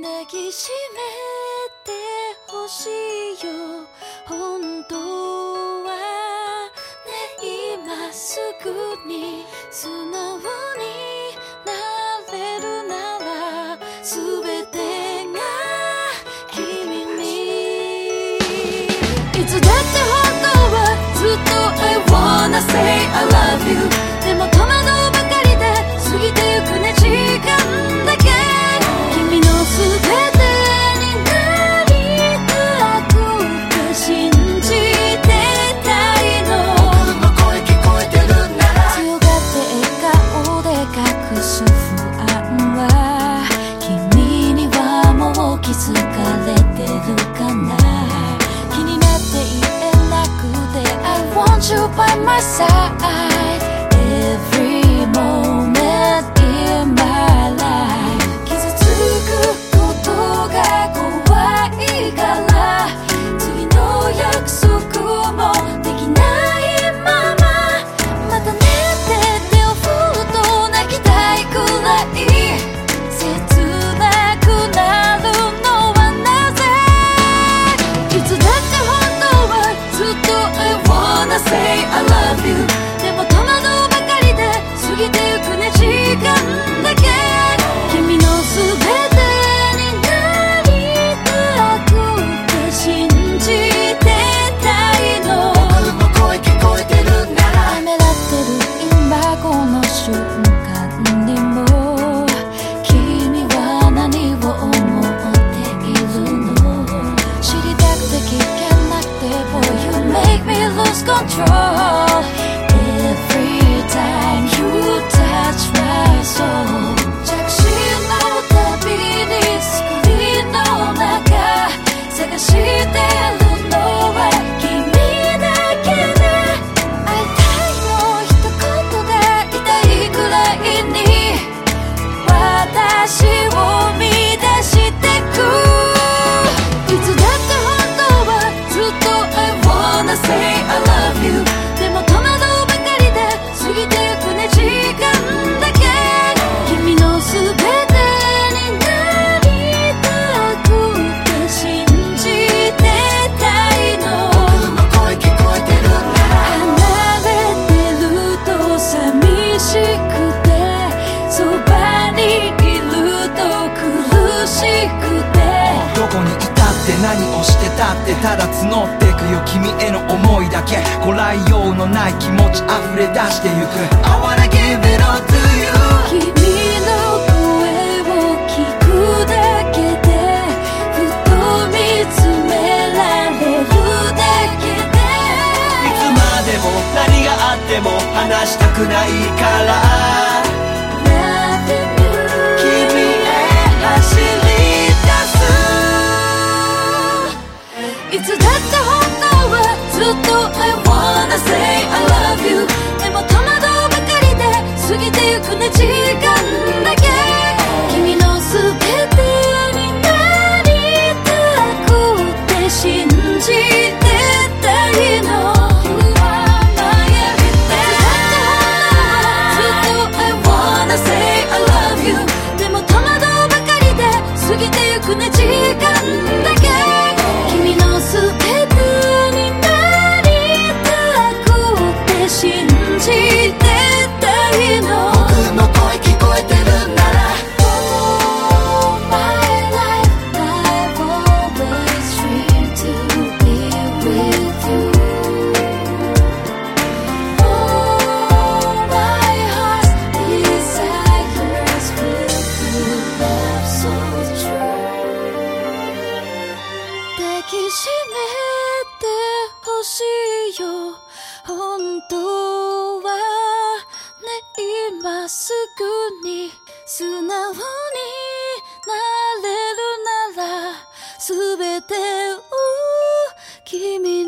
抱きしめてほしいよ。本当はね今すぐに素直になれるなら全てが君に。いつだって本当はずっと I wanna say I love you づかれてるかな？気になって言えなくて I want you by my side wanna say I love you. でも戸惑うばかりで過ぎてゆくね時間だけ。君の全てになりたくて信じてたいの。僕の声聞こえてるならためらってる今この瞬間にも。君は何を思っているの？知りたくて聞けなくて Boy make lose control. Every time you touch my soul てゆくね何をしてたってただ募ってくよ。君への思いだけ。こらえようのない気持ち溢れ出してゆく。I wanna give it all to you. 君の声を聞くだけでふと見つめられるだけで。いつまでも何があっても話したくないから当はずっと I wanna say I love you でも戸惑うばかりで過ぎてゆくね時間だけ。しいよ。本当はね今すぐに素直になれるなら全てを君